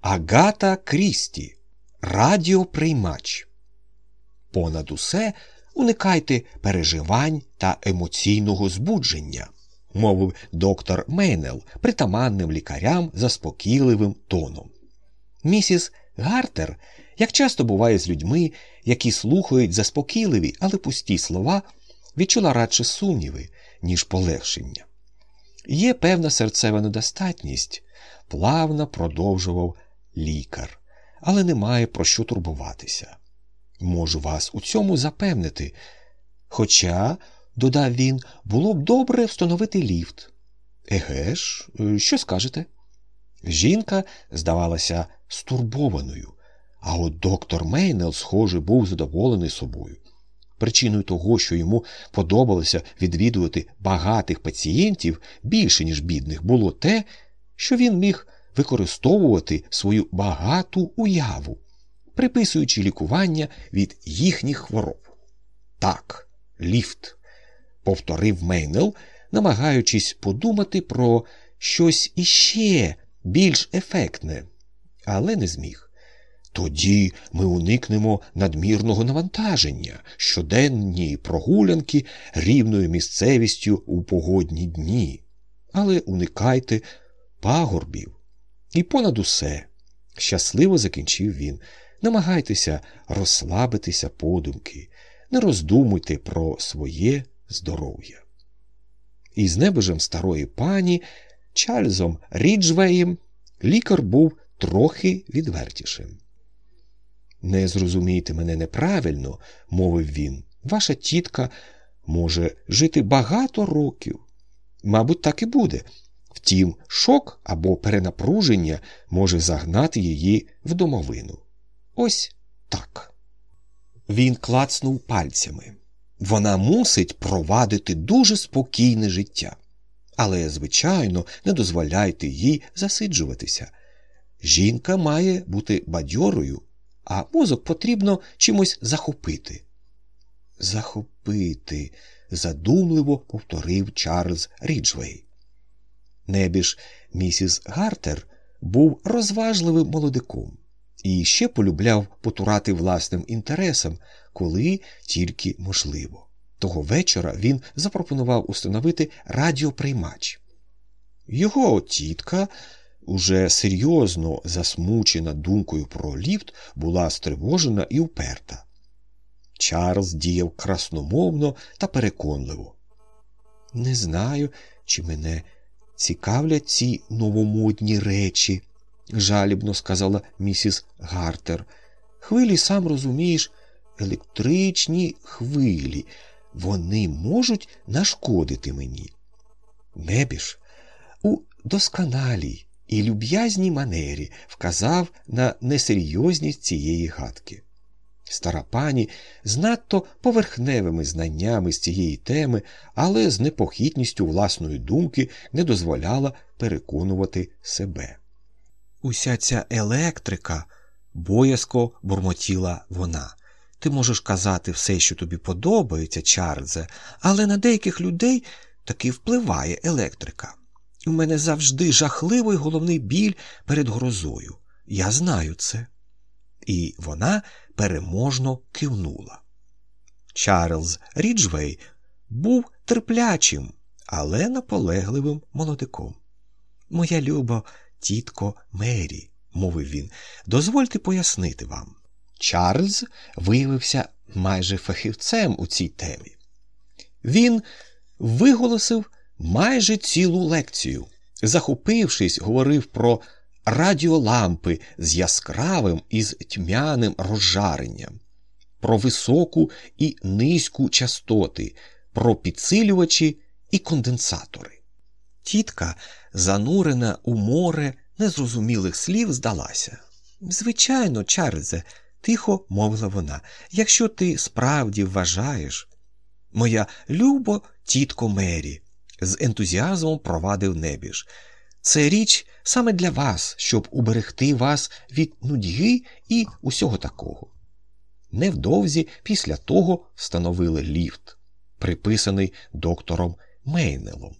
Агата Крісті. Радіоприймач. Понад усе уникайте переживань та емоційного збудження, мовив доктор Мейнел притаманним лікарям заспокійливим тоном. Місіс Гартер, як часто буває з людьми, які слухають заспокійливі, але пусті слова, відчула радше сумніви, ніж полегшення. Є певна серцева недостатність, плавно продовжував лікар, але немає про що турбуватися. Можу вас у цьому запевнити. Хоча, додав він, було б добре встановити ліфт. Еге ж, що скажете? Жінка здавалася стурбованою, а от доктор Мейнел, схоже, був задоволений собою. Причиною того, що йому подобалося відвідувати багатих пацієнтів більше, ніж бідних, було те, що він міг використовувати свою багату уяву, приписуючи лікування від їхніх хвороб. Так, ліфт, повторив Мейнел, намагаючись подумати про щось іще більш ефектне, але не зміг. Тоді ми уникнемо надмірного навантаження, щоденні прогулянки рівною місцевістю у погодні дні, але уникайте пагорбів. І понад усе, щасливо закінчив він, намагайтеся розслабитися подумки, не роздумуйте про своє здоров'я. І з небожем старої пані Чарльзом Ріджвеєм лікар був трохи відвертішим. Не зрозумійте мене неправильно, мовив він. Ваша тітка може жити багато років. Мабуть, так і буде. Втім, шок або перенапруження може загнати її в домовину. Ось так. Він клацнув пальцями. Вона мусить провадити дуже спокійне життя. Але, звичайно, не дозволяйте їй засиджуватися. Жінка має бути бадьорою, а мозок потрібно чимось захопити. Захопити, задумливо повторив Чарльз Ріджвей. Небіж місіс Гартер був розважливим молодиком і ще полюбляв потурати власним інтересам, коли тільки можливо. Того вечора він запропонував установити радіоприймач. Його тітка уже серйозно засмучена думкою про ліфт, була стривожена і вперта. Чарльз діяв красномовно та переконливо. Не знаю, чи мене цікавлять ці новомодні речі, жалібно сказала місіс Гартер. Хвилі, сам розумієш, електричні хвилі. Вони можуть нашкодити мені. Небіж у досконалій і люб'язній манері вказав на несерйозність цієї гадки. Стара пані з надто поверхневими знаннями з цієї теми, але з непохитністю власної думки не дозволяла переконувати себе. Уся ця електрика боязко бурмотіла вона. Ти можеш казати все, що тобі подобається, Чарльзе, але на деяких людей таки впливає електрика. У мене завжди жахливий головний біль перед грозою. Я знаю це. І вона переможно кивнула. Чарльз Ріджвей був терплячим, але наполегливим молодиком. Моя люба тітко Мері, мовив він, дозвольте пояснити вам. Чарльз виявився майже фахівцем у цій темі. Він виголосив майже цілу лекцію. Захопившись, говорив про радіолампи з яскравим і з тьмяним розжаренням, про високу і низьку частоти, про підсилювачі і конденсатори. Тітка, занурена у море незрозумілих слів, здалася. Звичайно, Чарльзе, тихо мовила вона, якщо ти справді вважаєш, моя любо тітко Мері з ентузіазмом провадив небіж. Це річ саме для вас, щоб уберегти вас від нудьги і усього такого. Невдовзі після того встановили ліфт, приписаний доктором Мейнелом.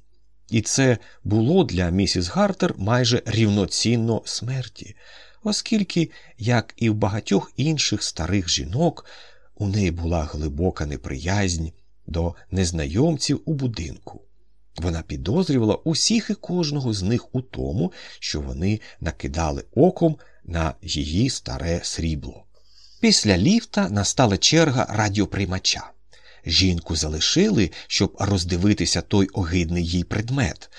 І це було для місіс Гартер майже рівноцінно смерті, оскільки, як і в багатьох інших старих жінок, у неї була глибока неприязнь до незнайомців у будинку. Вона підозрювала усіх і кожного з них у тому, що вони накидали оком на її старе срібло. Після ліфта настала черга радіоприймача. Жінку залишили, щоб роздивитися той огидний їй предмет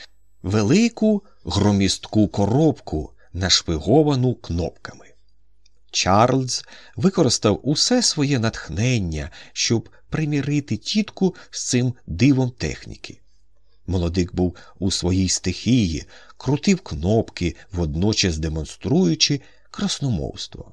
велику громістку коробку, нашпиговану кнопками. Чарльз використав усе своє натхнення, щоб примірити тітку з цим дивом техніки. Молодик був у своїй стихії, крутив кнопки, водночас демонструючи красномовство.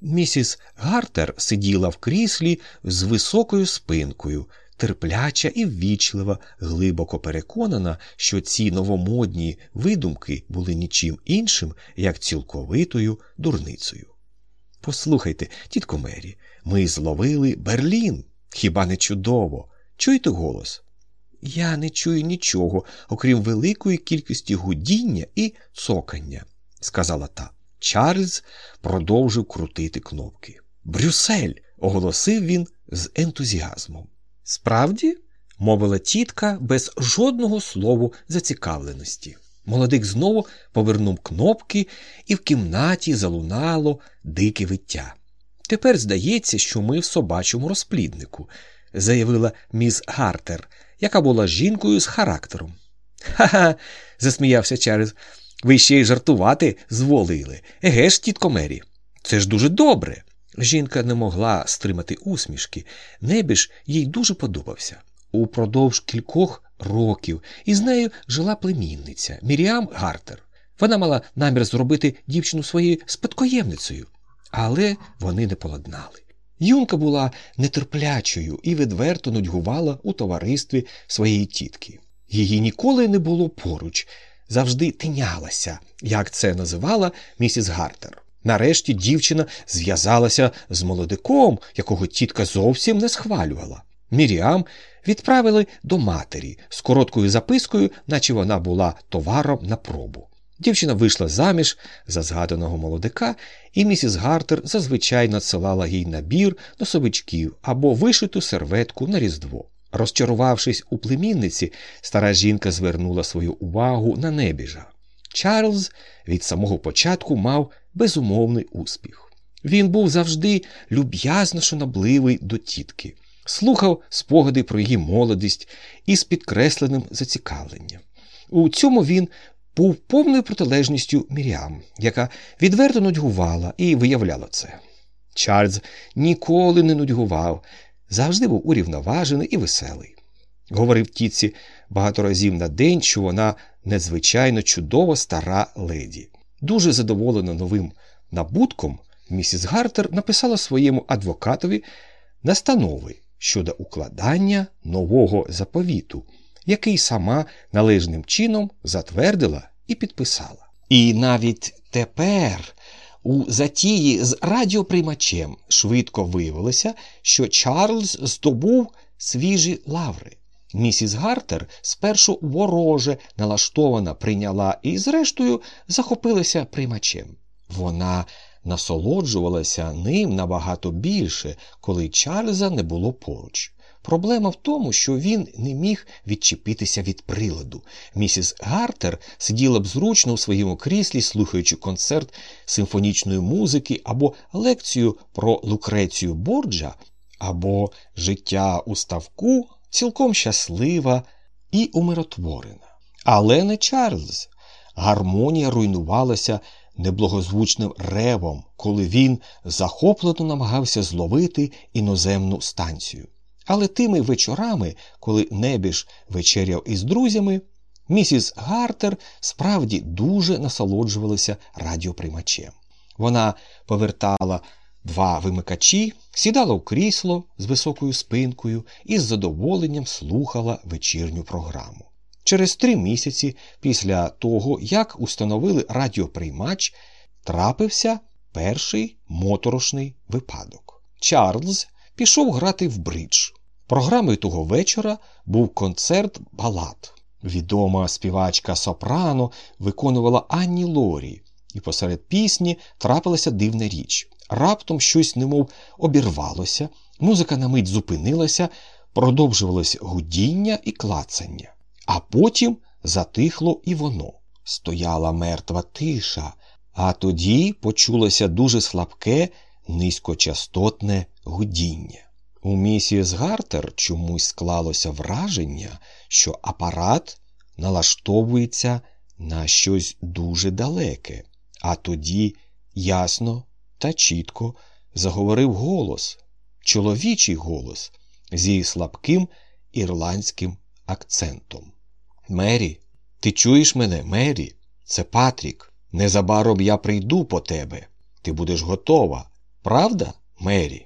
Місіс Гартер сиділа в кріслі з високою спинкою, терпляча і ввічлива, глибоко переконана, що ці новомодні видумки були нічим іншим, як цілковитою дурницею. Послухайте, тітко Мері, ми зловили Берлін. Хіба не чудово? Чуєте голос? Я не чую нічого, окрім великої кількості гудіння і цокання, сказала та. Чарльз продовжив крутити кнопки. Брюссель, оголосив він з ентузіазмом. Справді, мовила тітка без жодного слову зацікавленості. Молодик знову повернув кнопки, і в кімнаті залунало дике виття. Тепер здається, що ми в собачому розпліднику, заявила міс Гартер, яка була жінкою з характером. Ха ха. засміявся Чарльз. Ви ще й жартувати зволили. Еге ж, тітко Мері, це ж дуже добре. Жінка не могла стримати усмішки, небіж їй дуже подобався. Упродовж кількох років із нею жила племінниця Міріам Гартер. Вона мала намір зробити дівчину своєю спадкоємницею, але вони не поладнали. Юнка була нетерплячою і відверто нудьгувала у товаристві своєї тітки. Її ніколи не було поруч, завжди тинялася, як це називала місіс Гартер. Нарешті дівчина зв'язалася з молодиком, якого тітка зовсім не схвалювала. Міріам відправили до матері з короткою запискою, наче вона була товаром на пробу. Дівчина вийшла заміж за згаданого молодика, і місіс Гартер зазвичай надсилала їй набір носовичків або вишиту серветку на різдво. Розчарувавшись у племінниці, стара жінка звернула свою увагу на небіжа. Чарльз від самого початку мав безумовний успіх. Він був завжди люб'язно шанобливий до тітки, слухав спогади про її молодість із підкресленим зацікавленням. У цьому він був повною протилежністю Міріам, яка відверто нудьгувала і виявляла це. Чарльз ніколи не нудьгував, завжди був урівноважений і веселий. Говорив тітці багато разів на день, що вона надзвичайно чудова стара леді. Дуже задоволена новим набутком, місіс Гартер написала своєму адвокатові настанови щодо укладання нового заповіту, який сама належним чином затвердила і підписала. І навіть тепер. У затії з радіоприймачем швидко виявилося, що Чарльз здобув свіжі лаври. Місіс Гартер спершу вороже налаштована прийняла і, зрештою, захопилася приймачем. Вона насолоджувалася ним набагато більше, коли Чарльза не було поруч. Проблема в тому, що він не міг відчепитися від приладу. Місіс Гартер сиділа б зручно у своєму кріслі, слухаючи концерт симфонічної музики або лекцію про Лукрецію Борджа, або життя у ставку цілком щаслива і умиротворена. Але не Чарльз. Гармонія руйнувалася неблагозвучним ревом, коли він захоплено намагався зловити іноземну станцію. Але тими вечорами, коли небіж вечеряв із друзями, місіс Гартер справді дуже насолоджувалася радіоприймачем. Вона повертала два вимикачі, сідала в крісло з високою спинкою і з задоволенням слухала вечірню програму. Через три місяці після того, як установили радіоприймач, трапився перший моторошний випадок. Чарльз пішов грати в бридж. Програмою того вечора був концерт балад. Відома співачка Сопрано виконувала Анні Лорі, і посеред пісні трапилася дивна річ. Раптом щось, немов обірвалося, музика на мить зупинилася, продовжувалось гудіння і клацання, а потім затихло і воно. Стояла мертва тиша, а тоді почулося дуже слабке, низькочастотне гудіння. У місіс Гартер чомусь склалося враження, що апарат налаштовується на щось дуже далеке, а тоді ясно та чітко заговорив голос, чоловічий голос зі слабким ірландським акцентом. Мері, ти чуєш мене, Мері? Це Патрік. Незабаром я прийду по тебе. Ти будеш готова, правда, Мері?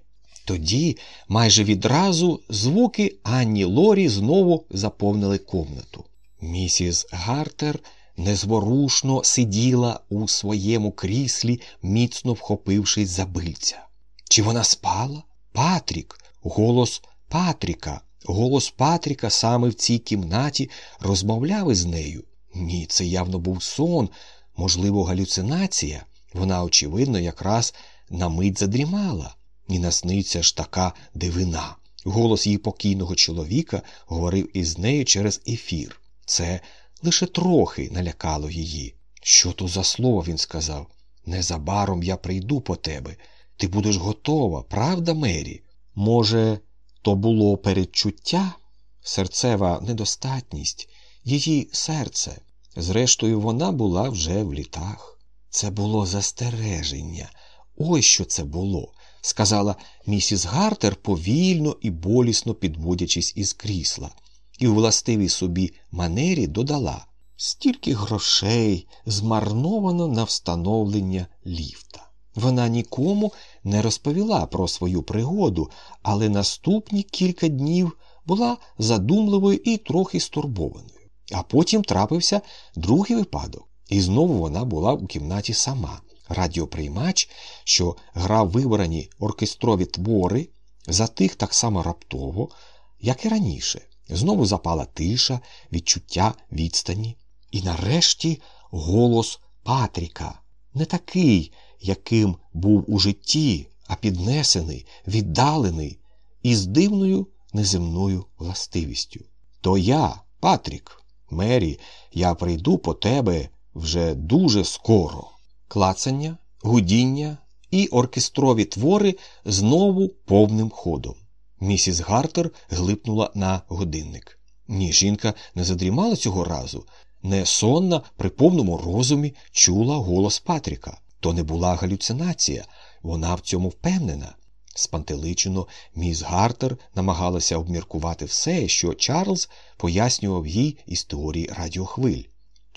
Тоді майже відразу звуки Анні Лорі знову заповнили комнату. Місіс Гартер незворушно сиділа у своєму кріслі, міцно вхопившись за бильця. Чи вона спала? Патрік, голос Патріка, голос Патріка саме в цій кімнаті розмовляв із нею. Ні, це явно був сон, можливо, галюцинація. Вона, очевидно, якраз на мить задрімала. І насниться ж така дивина. Голос її покійного чоловіка говорив із нею через ефір. Це лише трохи налякало її. Що то за слово він сказав? Незабаром я прийду по тебе. Ти будеш готова, правда, Мері? Може, то було передчуття, серцева недостатність, її серце. Зрештою, вона була вже в літах. Це було застереження. Ось що це було, сказала місіс Гартер повільно і болісно підводячись із крісла і у властивій собі манері додала стільки грошей змарновано на встановлення ліфта. Вона нікому не розповіла про свою пригоду, але наступні кілька днів була задумливою і трохи стурбованою. А потім трапився другий випадок, і знову вона була у кімнаті сама. Радіоприймач, що грав вибрані оркестрові твори, затих так само раптово, як і раніше. Знову запала тиша, відчуття відстані. І нарешті голос Патріка, не такий, яким був у житті, а піднесений, віддалений і з дивною неземною властивістю. То я, Патрік, Мері, я прийду по тебе вже дуже скоро. Клацання, гудіння і оркестрові твори знову повним ходом. Місіс Гартер глипнула на годинник. Ні, жінка не задрімала цього разу, не сонна при повному розумі чула голос Патріка. То не була галюцинація, вона в цьому впевнена. Спантеличено, міс Гартер намагалася обміркувати все, що Чарльз пояснював їй із теорії радіохвиль.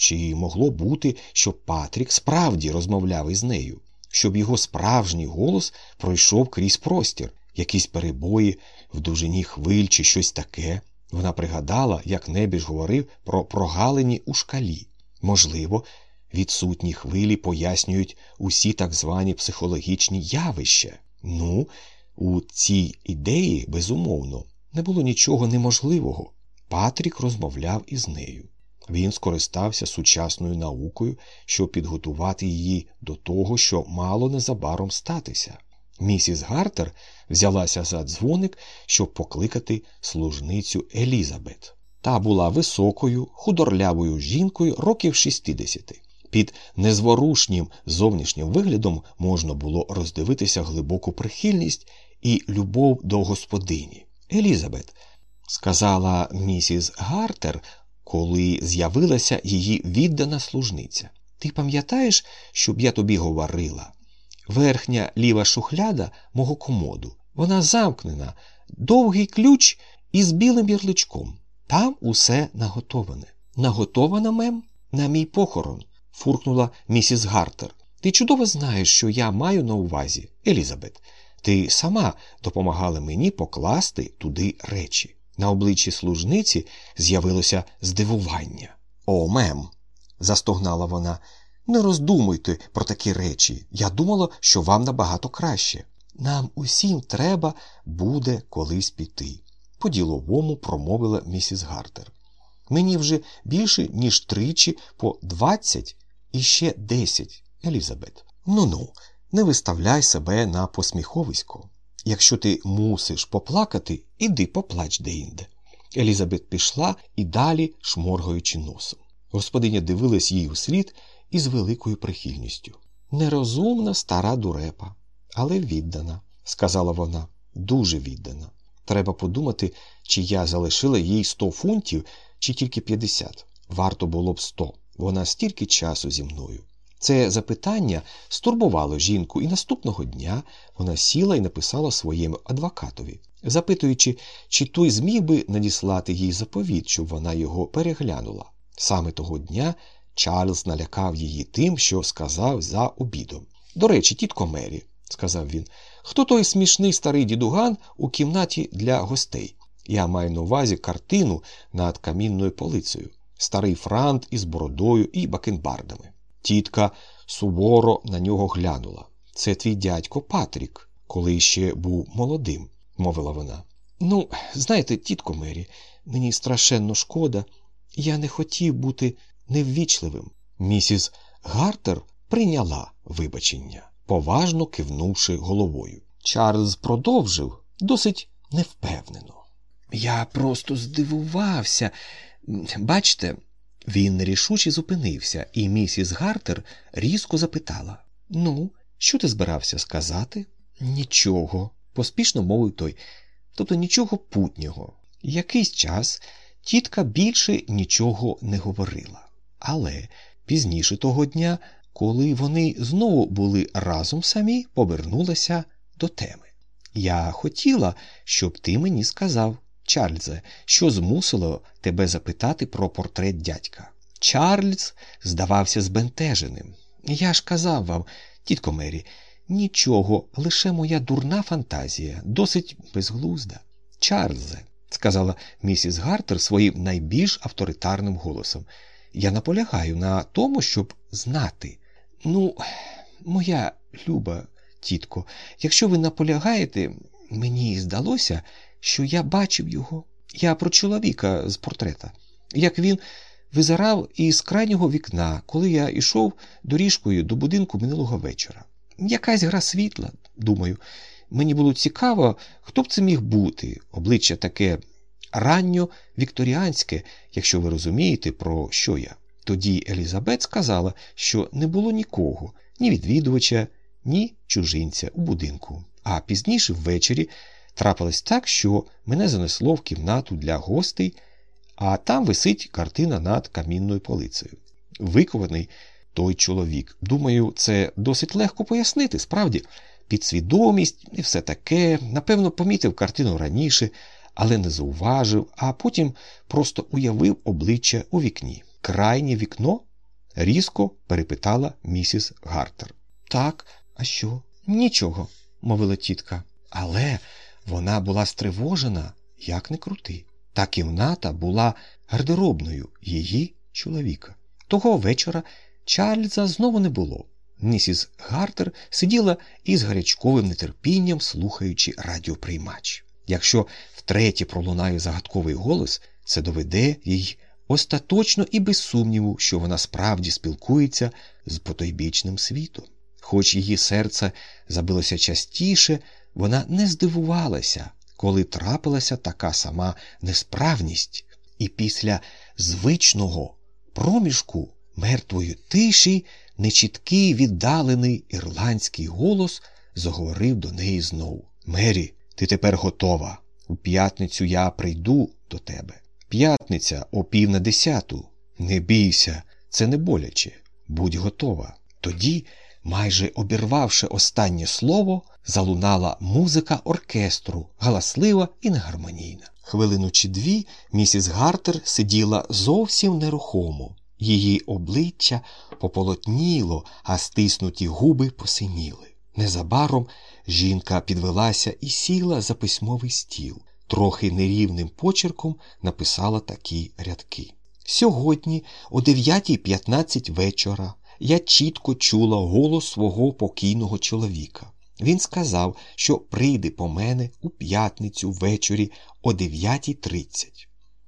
Чи могло бути, щоб Патрік справді розмовляв із нею, щоб його справжній голос пройшов крізь простір? якісь перебої в довжині хвиль чи щось таке. Вона пригадала, як небіж говорив про прогалині у шкалі. Можливо, відсутні хвилі пояснюють усі так звані психологічні явища. Ну, у цій ідеї, безумовно, не було нічого неможливого. Патрік розмовляв із нею. Він скористався сучасною наукою, щоб підготувати її до того, що мало незабаром статися. Місіс Гартер взялася за дзвоник, щоб покликати служницю Елізабет. Та була високою, худорлявою жінкою років 60. Під незворушнім зовнішнім виглядом можна було роздивитися глибоку прихильність і любов до господині. Елізабет, сказала місіс Гартер, коли з'явилася її віддана служниця. Ти пам'ятаєш, щоб я тобі говорила? верхня ліва шухляда мого комоду. Вона замкнена, довгий ключ із білим ярличком. Там усе наготоване. Наготована, мем, на мій похорон, фуркнула місіс Гартер. Ти чудово знаєш, що я маю на увазі, Елізабет. Ти сама допомагала мені покласти туди речі. На обличчі служниці з'явилося здивування. О, мем, застогнала вона. Не роздумуйте про такі речі. Я думала, що вам набагато краще. Нам усім треба буде колись піти, по діловому промовила місіс Гартер. Мені вже більше, ніж тричі, по двадцять і ще десять. Елізабет. Ну ну, не виставляй себе на посміховисько. Якщо ти мусиш поплакати, іди поплач деінде. Елізабет пішла і далі шморгаючи носом. Господиня дивилась їй у слід із великою прихильністю. Нерозумна стара дурепа, але віддана, сказала вона, дуже віддана. Треба подумати, чи я залишила їй сто фунтів, чи тільки п'ятдесят. Варто було б сто. Вона стільки часу зі мною. Це запитання стурбувало жінку, і наступного дня вона сіла і написала своєму адвокатові, запитуючи, чи той зміг би надіслати їй заповіт, щоб вона його переглянула. Саме того дня Чарльз налякав її тим, що сказав за обідом. До речі, тітко Мері, сказав він, хто той смішний старий дідуган у кімнаті для гостей? Я маю на увазі картину над камінною полицею, старий франт із бородою і бакенбардами. Тітка суворо на нього глянула. Це твій дядько Патрік, коли ще був молодим, мовила вона. Ну, знаєте, тітко Мері, мені страшенно шкода. Я не хотів бути неввічливим. Місіс Гартер прийняла вибачення, поважно кивнувши головою. Чарльз продовжив досить невпевнено. Я просто здивувався. Бачте, він нерішуче зупинився, і місіс Гартер різко запитала Ну, що ти збирався сказати? Нічого, поспішно мовив той, тобто нічого путнього. Якийсь час тітка більше нічого не говорила. Але пізніше того дня, коли вони знову були разом самі, повернулася до теми. Я хотіла, щоб ти мені сказав, Чарльзе, що змусило тебе запитати про портрет дядька. Чарльз здавався збентеженим. Я ж казав вам, тітко Мері, нічого, лише моя дурна фантазія, досить безглузда. Чарльзе, сказала місіс Гартер своїм найбільш авторитарним голосом, я наполягаю на тому, щоб знати. Ну, моя люба тітко, якщо ви наполягаєте, мені здалося, що я бачив його. Я про чоловіка з портрета, як він визирав із крайнього вікна, коли я йшов доріжкою до будинку минулого вечора. Якась гра світла, думаю. Мені було цікаво, хто б це міг бути, обличчя таке ранньо вікторіанське, якщо ви розумієте, про що я. Тоді Елізабет сказала, що не було нікого, ні відвідувача, ні чужинця у будинку. А пізніше ввечері трапилось так, що мене занесло в кімнату для гостей, а там висить картина над камінною полицею. Викований той чоловік. Думаю, це досить легко пояснити, справді. Підсвідомість і все таке, напевно, помітив картину раніше, але не зауважив, а потім просто уявив обличчя у вікні. Крайнє вікно? різко перепитала місіс Гартер. Так, а що? Нічого, мовила тітка. Але вона була стривожена, як не крути. Та кімната була гардеробною її чоловіка. Того вечора Чарльза знову не було. Місіс Гартер сиділа із гарячковим нетерпінням, слухаючи радіоприймач. Якщо втретє пролунає загадковий голос, це доведе їй остаточно і без сумніву, що вона справді спілкується з потойбічним світом. Хоч її серце забилося частіше, вона не здивувалася, коли трапилася така сама несправність, і після звичного проміжку мертвої тиші нечіткий віддалений ірландський голос заговорив до неї знову. Мері, ти тепер готова. У п'ятницю я прийду до тебе. П'ятниця о пів на десяту. Не бійся, це не боляче. Будь готова. Тоді, майже обірвавши останнє слово, залунала музика оркестру, галаслива і негармонійна. Хвилину чи дві місіс Гартер сиділа зовсім нерухомо. Її обличчя пополотніло, а стиснуті губи посиніли. Незабаром жінка підвелася і сіла за письмовий стіл. Трохи нерівним почерком написала такі рядки. Сьогодні, о 9.15 вечора, я чітко чула голос свого покійного чоловіка. Він сказав, що прийде по мене у п'ятницю ввечері о 9.30.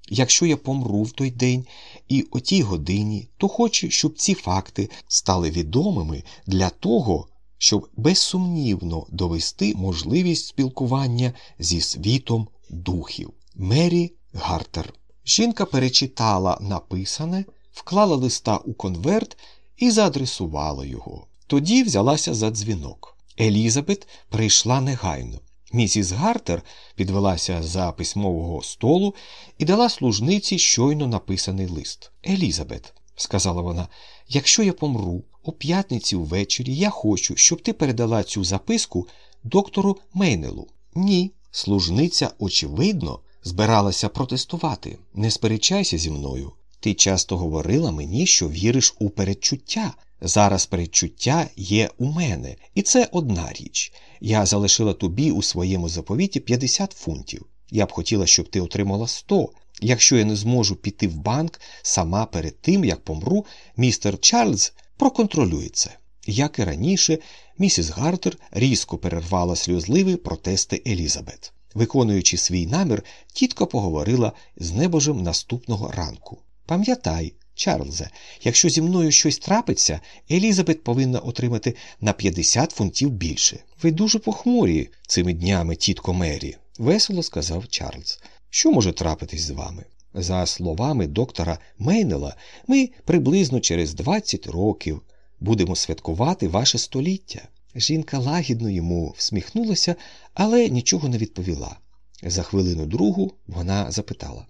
Якщо я помру в той день і о тій годині, то хоче, щоб ці факти стали відомими для того, щоб безсумнівно довести можливість спілкування зі світом духів. Мері Гартер. Жінка перечитала написане, вклала листа у конверт і заадресувала його. Тоді взялася за дзвінок. Елізабет прийшла негайно. Місіс Гартер підвелася за письмового столу і дала служниці щойно написаний лист. Елізабет, сказала вона, якщо я помру о п'ятниці ввечері, я хочу, щоб ти передала цю записку доктору Мейнелу. Ні. Служниця, очевидно, збиралася протестувати. Не сперечайся зі мною. Ти часто говорила мені, що віриш у передчуття. Зараз передчуття є у мене, і це одна річ. Я залишила тобі у своєму заповіті 50 фунтів. Я б хотіла, щоб ти отримала 100. Якщо я не зможу піти в банк сама перед тим, як помру, містер Чарльз проконтролює це. Як і раніше, місіс Гартер різко перервала сльозливі протести Елізабет. Виконуючи свій намір, тітко поговорила з небожем наступного ранку. Пам'ятай, Чарльзе, якщо зі мною щось трапиться, Елізабет повинна отримати на 50 фунтів більше. Ви дуже похмурі цими днями, тітко Мері, весело сказав Чарльз. Що може трапитись з вами? За словами доктора Мейнела, ми приблизно через 20 років будемо святкувати ваше століття. Жінка лагідно йому всміхнулася, але нічого не відповіла. За хвилину другу вона запитала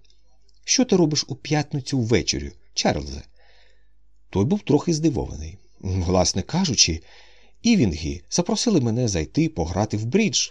Що ти робиш у п'ятницю ввечері, Чарльзе? Той був трохи здивований. Власне кажучи, івінги запросили мене зайти пограти в брідж.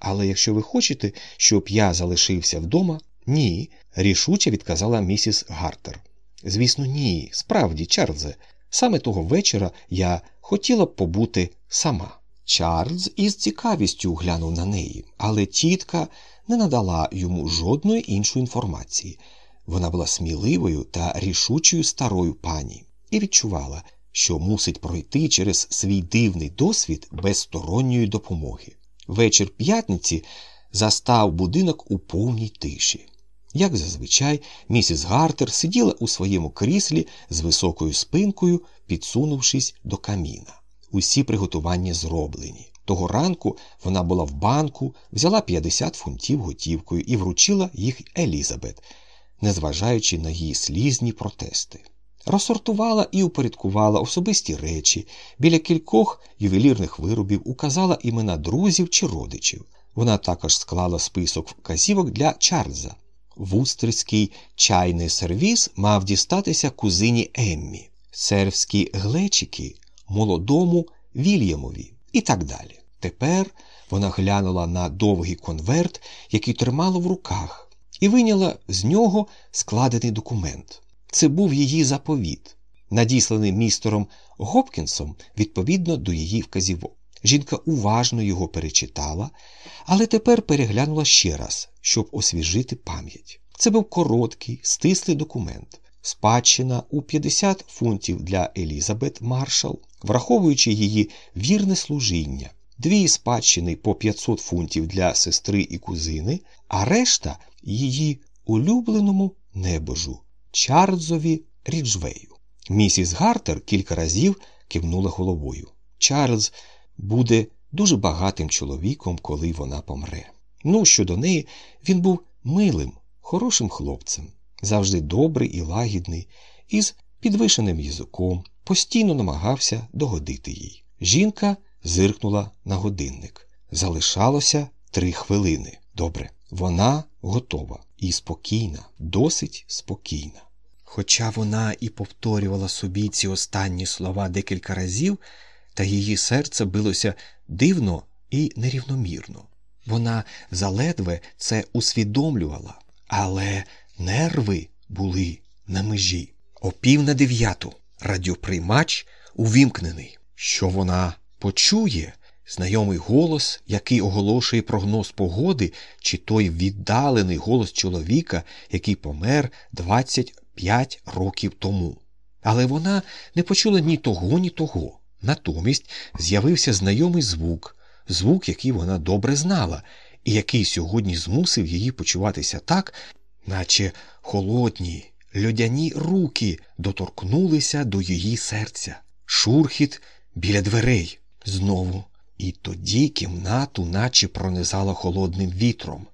Але якщо ви хочете, щоб я залишився вдома, ні, рішуче відказала місіс Гартер. Звісно, ні, справді, Чарльзе, саме того вечора я хотіла б побути сама. Чарльз із цікавістю глянув на неї, але тітка не надала йому жодної іншої інформації. Вона була сміливою та рішучою старою пані і відчувала, що мусить пройти через свій дивний досвід без сторонньої допомоги. Вечір п'ятниці застав будинок у повній тиші. Як зазвичай, місіс Гартер сиділа у своєму кріслі з високою спинкою, підсунувшись до каміна. Усі приготування зроблені. Того ранку вона була в банку, взяла 50 фунтів готівкою і вручила їх Елізабет, незважаючи на її слізні протести. Розсортувала і упорядкувала особисті речі, біля кількох ювелірних виробів указала імена друзів чи родичів. Вона також склала список вказівок для Чарльза. Вустерський чайний сервіс мав дістатися кузині Еммі, сервські глечики молодому Вільямові і так далі. Тепер вона глянула на довгий конверт, який тримала в руках, і виняла з нього складений документ. Це був її заповіт, надісланий містером Гопкінсом відповідно до її вказівок. Жінка уважно його перечитала, але тепер переглянула ще раз, щоб освіжити пам'ять. Це був короткий, стислий документ, спадщина у 50 фунтів для Елізабет Маршал, враховуючи її вірне служіння, дві спадщини по 500 фунтів для сестри і кузини, а решта її улюбленому небожу Чарльзові Ріджвею. Місіс Гартер кілька разів кивнула головою. Чарльз буде дуже багатим чоловіком, коли вона помре. Ну, щодо неї, він був милим, хорошим хлопцем, завжди добрий і лагідний, із підвишеним язиком, постійно намагався догодити їй. Жінка зиркнула на годинник. Залишалося три хвилини. Добре, вона готова і спокійна, досить спокійна. Хоча вона і повторювала собі ці останні слова декілька разів, та її серце билося дивно і нерівномірно. Вона заледве це усвідомлювала, але нерви були на межі. О пів на дев'яту радіоприймач увімкнений. Що вона почує? Знайомий голос, який оголошує прогноз погоди, чи той віддалений голос чоловіка, який помер 25 років тому. Але вона не почула ні того, ні того. Натомість з'явився знайомий звук, звук, який вона добре знала, і який сьогодні змусив її почуватися так, наче холодні, льодяні руки доторкнулися до її серця. Шурхіт біля дверей знову. І тоді кімнату наче пронизало холодним вітром.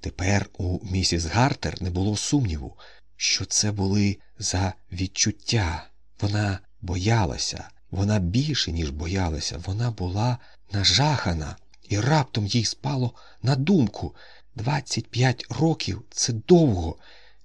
Тепер у місіс Гартер не було сумніву, що це були за відчуття. Вона боялася, вона більше, ніж боялася, вона була нажахана, і раптом їй спало на думку двадцять п'ять років це довго.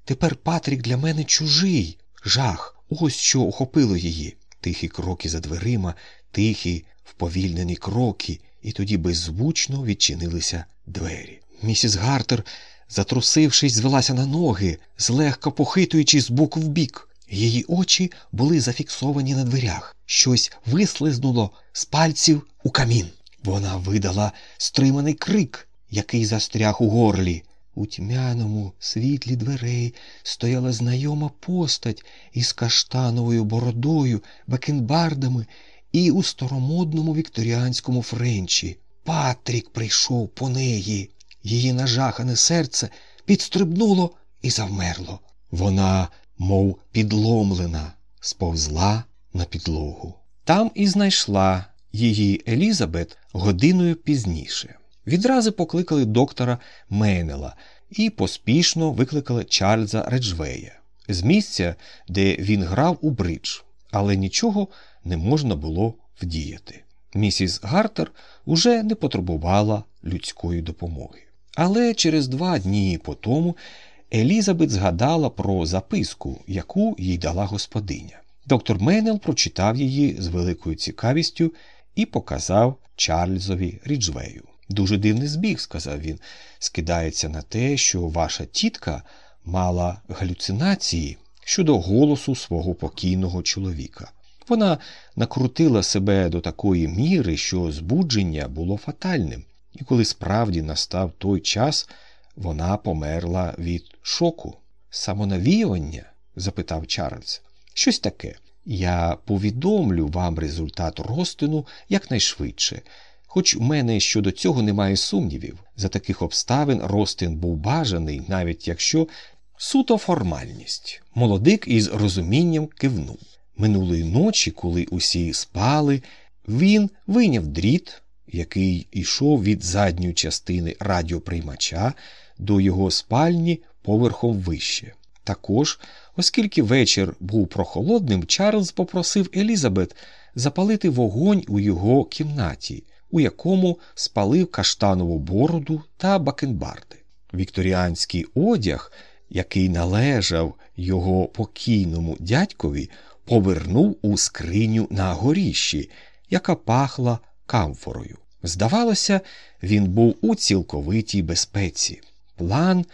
Тепер Патрік для мене чужий. Жах. Ось що охопило її. Тихі кроки за дверима, тихі, вповільнені кроки, і тоді беззвучно відчинилися двері. Місіс Гартер, затрусившись, звелася на ноги, злегка похитуючи з боку в бік. Її очі були зафіксовані на дверях. Щось вислизнуло з пальців у камін. Вона видала стриманий крик, який застряг у горлі. У тьмяному світлі дверей стояла знайома постать із каштановою бородою, бакенбардами і у старомодному вікторіанському френчі. Патрік прийшов по неї. Її нажахане серце підстрибнуло і завмерло. Вона, мов підломлена, сповзла на підлогу. Там і знайшла її Елізабет годиною пізніше. Відразу покликали доктора Мейнела і поспішно викликали Чарльза Реджвея з місця, де він грав у бридж, але нічого не можна було вдіяти. Місіс Гартер уже не потребувала людської допомоги. Але через два дні по тому Елізабет згадала про записку, яку їй дала господиня. Доктор Мейнел прочитав її з великою цікавістю і показав Чарльзові Ріджвею. Дуже дивний збіг, сказав він, скидається на те, що ваша тітка мала галюцинації щодо голосу свого покійного чоловіка. Вона накрутила себе до такої міри, що збудження було фатальним, і коли справді настав той час, вона померла від шоку. Самонавіювання? запитав Чарльз. Щось таке. Я повідомлю вам результат розтину якнайшвидше. Хоч у мене щодо цього немає сумнівів, за таких обставин Ростин був бажаний, навіть якщо суто формальність. Молодик із розумінням кивнув. Минулої ночі, коли усі спали, він вийняв дріт, який йшов від задньої частини радіоприймача до його спальні поверхом вище. Також, оскільки вечір був прохолодним, Чарльз попросив Елізабет запалити вогонь у його кімнаті у якому спалив каштанову бороду та бакенбарди. Вікторіанський одяг, який належав його покійному дядькові, повернув у скриню на горіщі, яка пахла камфорою. Здавалося, він був у цілковитій безпеці. План,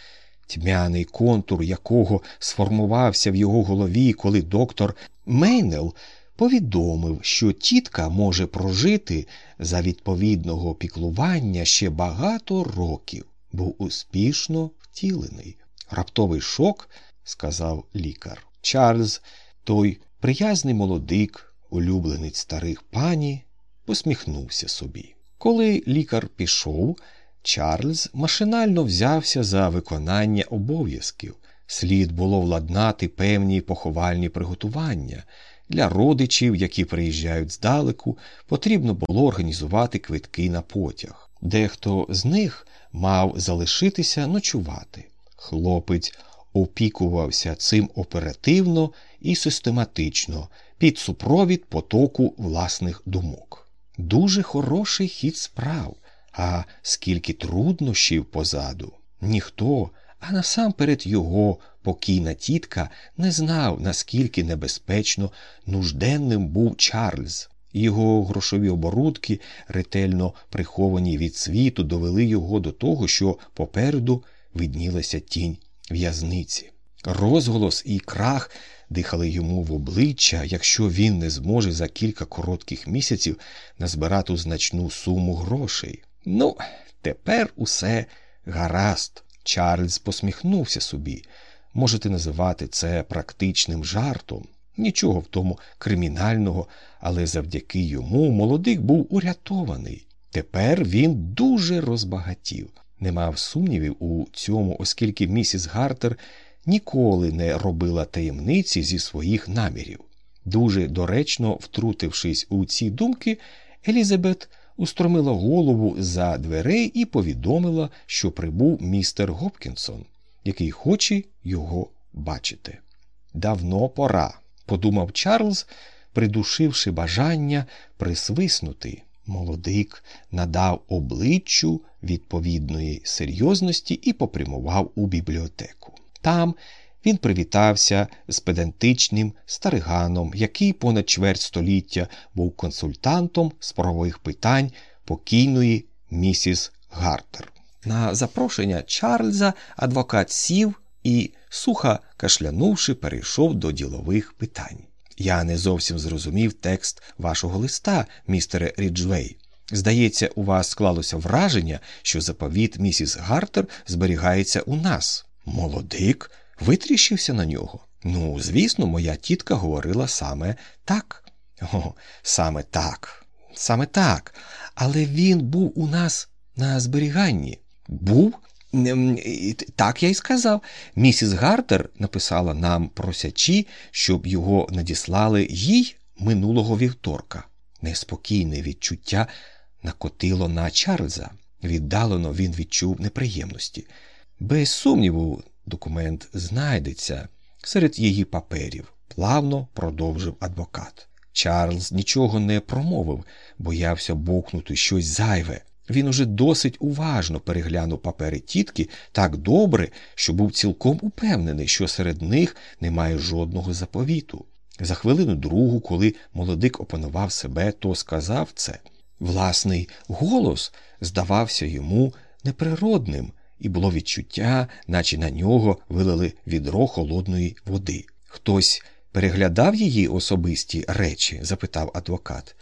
тьмяний контур якого сформувався в його голові, коли доктор Мейнел повідомив, що тітка може прожити за відповідного піклування ще багато років, був успішно втілений. Раптовий шок, сказав лікар. Чарльз, той приязний молодик, улюбленець старих пані, посміхнувся собі. Коли лікар пішов, Чарльз машинально взявся за виконання обов'язків. Слід було владнати певні поховальні приготування, для родичів, які приїжджають здалеку, потрібно було організувати квитки на потяг. Дехто з них мав залишитися ночувати. Хлопець опікувався цим оперативно і систематично під супровід потоку власних думок. Дуже хороший хід справ, а скільки труднощів позаду. Ніхто, а насамперед його покійна тітка не знав, наскільки небезпечно нужденним був Чарльз. Його грошові оборудки, ретельно приховані від світу, довели його до того, що попереду виднілася тінь в'язниці. Розголос і крах дихали йому в обличчя, якщо він не зможе за кілька коротких місяців назбирати значну суму грошей. Ну, тепер усе гаразд. Чарльз посміхнувся собі. Можете називати це практичним жартом. Нічого в тому кримінального, але завдяки йому молодик був урятований. Тепер він дуже розбагатів. Не мав сумнівів у цьому, оскільки місіс Гартер ніколи не робила таємниці зі своїх намірів. Дуже доречно втрутившись у ці думки, Елізабет устромила голову за дверей і повідомила, що прибув містер Гопкінсон, який хоче його бачити. Давно пора, подумав Чарльз, придушивши бажання присвиснути. Молодик надав обличчю відповідної серйозності і попрямував у бібліотеку. Там він привітався з педантичним стариганом, який понад чверть століття був консультантом з правових питань покійної місіс Гартер. На запрошення Чарльза адвокат сів і, сухо кашлянувши, перейшов до ділових питань. Я не зовсім зрозумів текст вашого листа, містере Ріджвей. Здається, у вас склалося враження, що заповіт місіс Гартер зберігається у нас. Молодик витріщився на нього. Ну, звісно, моя тітка говорила саме так. О, саме так, саме так. Але він був у нас на зберіганні. Був? Так я й сказав. Місіс Гартер написала нам просячи, щоб його надіслали їй минулого вівторка. Неспокійне відчуття накотило на Чарльза. Віддалено він відчув неприємності. Без сумніву, документ знайдеться серед її паперів, плавно продовжив адвокат. Чарльз нічого не промовив, боявся бокнути щось зайве. Він уже досить уважно переглянув папери тітки так добре, що був цілком упевнений, що серед них немає жодного заповіту. За хвилину другу, коли молодик опанував себе, то сказав це. Власний голос здавався йому неприродним, і було відчуття, наче на нього вилили відро холодної води. Хтось переглядав її особисті речі? запитав адвокат.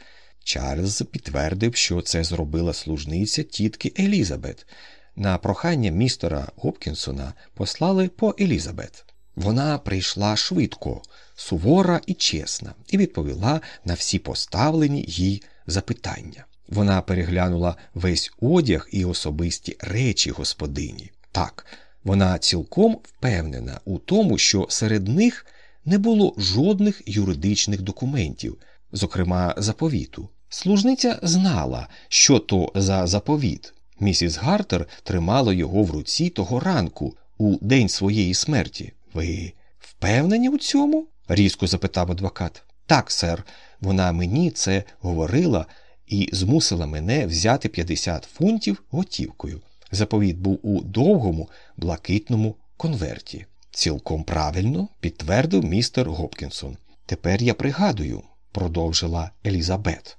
Чарльз підтвердив, що це зробила служниця тітки Елізабет. На прохання містера Гопкінсона послали по Елізабет. Вона прийшла швидко, сувора і чесна, і відповіла на всі поставлені їй запитання. Вона переглянула весь одяг і особисті речі господині. Так, вона цілком впевнена у тому, що серед них не було жодних юридичних документів, зокрема заповіту. Служниця знала, що то за заповіт. Місіс Гартер тримала його в руці того ранку, у день своєї смерті. Ви впевнені у цьому? різко запитав адвокат. Так, сер, вона мені це говорила і змусила мене взяти 50 фунтів готівкою. Заповіт був у довгому, блакитному конверті. Цілком правильно підтвердив містер Гопкінсон. Тепер я пригадую, продовжила Елізабет.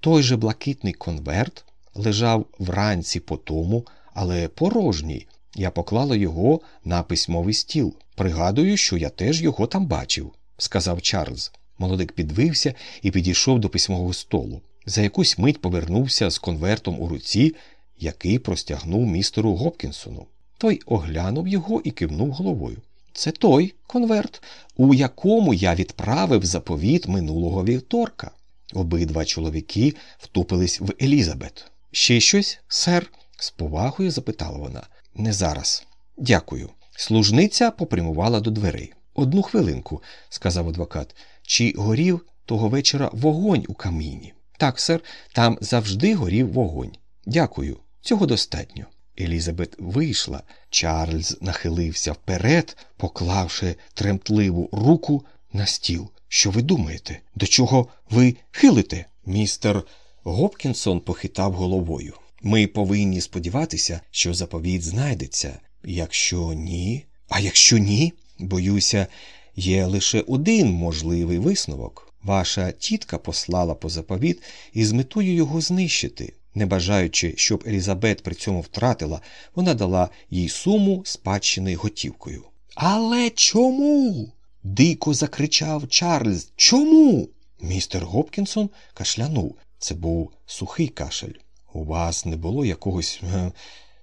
Той же блакитний конверт лежав вранці по тому, але порожній. Я поклала його на письмовий стіл. Пригадую, що я теж його там бачив, сказав Чарльз. Молодик підвився і підійшов до письмового столу. За якусь мить повернувся з конвертом у руці, який простягнув містеру Гопкінсону. Той оглянув його і кивнув головою. Це той конверт, у якому я відправив заповіт минулого вівторка. Обидва чоловіки втупились в Елізабет. Ще щось, сер? з повагою запитала вона. Не зараз. Дякую. Служниця попрямувала до дверей. Одну хвилинку, сказав адвокат. Чи горів того вечора вогонь у каміні? Так, сер, там завжди горів вогонь. Дякую, цього достатньо. Елізабет вийшла. Чарльз нахилився вперед, поклавши тремтливу руку на стіл. Що ви думаєте? До чого ви хилите? Містер Гопкінсон похитав головою. Ми повинні сподіватися, що заповіт знайдеться. Якщо ні, а якщо ні, боюся, є лише один можливий висновок. Ваша тітка послала по заповіт із метою його знищити. Не бажаючи, щоб Елізабет при цьому втратила, вона дала їй суму спадщини готівкою. Але чому? дико закричав Чарльз. Чому? Містер Гопкінсон кашлянув. Це був сухий кашель. У вас не було якогось е,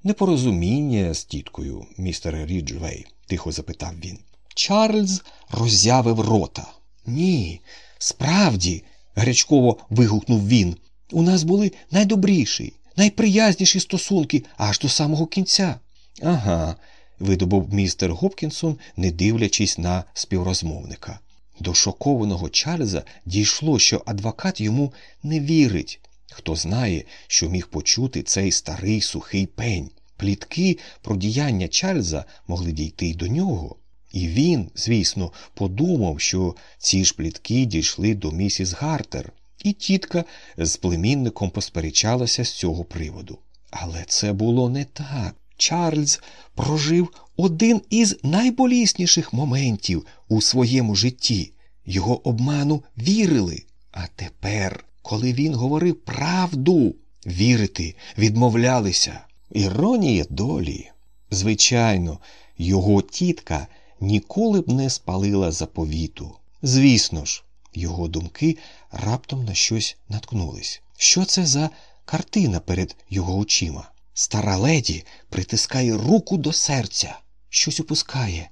непорозуміння з тіткою, містер Ріджвей? тихо запитав він. Чарльз роззявив рота. Ні, справді, гарячково вигукнув він. У нас були найдобріші, найприязніші стосунки аж до самого кінця. Ага, видобув містер Гопкінсон, не дивлячись на співрозмовника. До шокованого Чарльза дійшло, що адвокат йому не вірить. Хто знає, що міг почути цей старий сухий пень. Плітки про діяння Чарльза могли дійти й до нього. І він, звісно, подумав, що ці ж плітки дійшли до місіс Гартер, і тітка з племінником посперечалася з цього приводу. Але це було не так. Чарльз прожив один із найболісніших моментів у своєму житті. Його обману вірили. А тепер, коли він говорив правду, вірити відмовлялися. Іронія долі. Звичайно, його тітка ніколи б не спалила заповіту. Звісно ж, його думки раптом на щось наткнулись. Що це за картина перед його очима? Стара леді притискає руку до серця, щось опускає,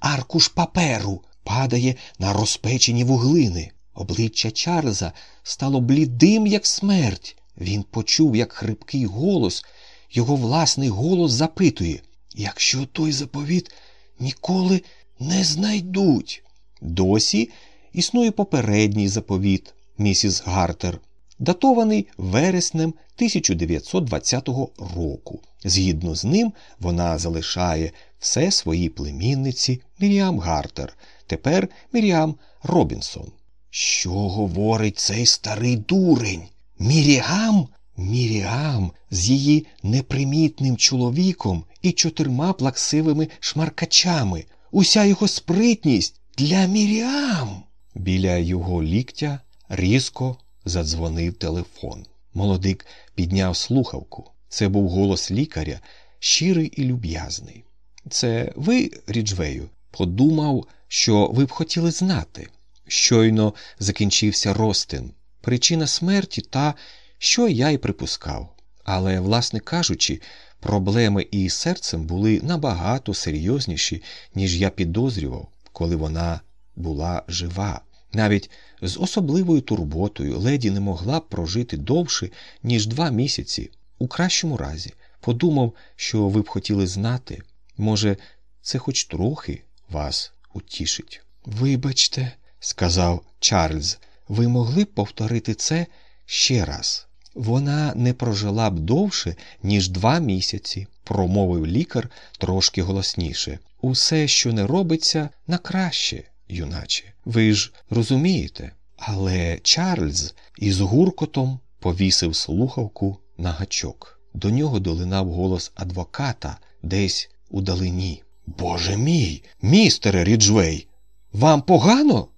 аркуш паперу падає на розпечені вуглини. Обличчя Чарльза стало блідим, як смерть. Він почув, як хрипкий голос, його власний голос запитує якщо той заповіт ніколи не знайдуть. Досі існує попередній заповіт, місіс Гартер, датований вереснем 1920 року. Згідно з ним, вона залишає все своїй племінниці Міріам Гартер, тепер Міріам Робінсон. Що говорить цей старий дурень? Міріам? Міріам з її непримітним чоловіком і чотирма плаксивими шмаркачами. Уся його спритність для Міріам. Біля його ліктя різко задзвонив телефон. Молодик підняв слухавку. Це був голос лікаря, щирий і люб'язний. Це ви, Ріджвею, подумав, що ви б хотіли знати. Щойно закінчився Ростин, причина смерті та, що я й припускав. Але, власне кажучи, проблеми із серцем були набагато серйозніші, ніж я підозрював, коли вона була жива. Навіть з особливою турботою леді не могла б прожити довше, ніж два місяці. У кращому разі, подумав, що ви б хотіли знати. Може, це хоч трохи вас утішить. Вибачте, сказав Чарльз, ви могли б повторити це ще раз. Вона не прожила б довше, ніж два місяці, промовив лікар трошки голосніше. Усе, що не робиться, на краще, юначе. Ви ж розумієте? Але Чарльз із гуркотом повісив слухавку на гачок. До нього долинав голос адвоката десь у далині. Боже мій, містере Ріджвей, вам погано?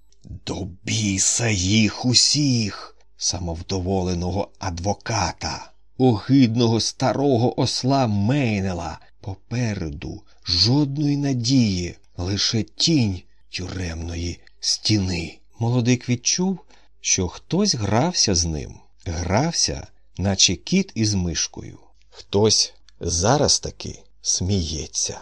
До біса їх усіх, самовдоволеного адвоката, огидного старого осла Мейнела. Попереду жодної надії, лише тінь тюремної стіни. Молодик відчув, що хтось грався з ним, грався, наче кіт із мишкою. Хтось зараз таки сміється.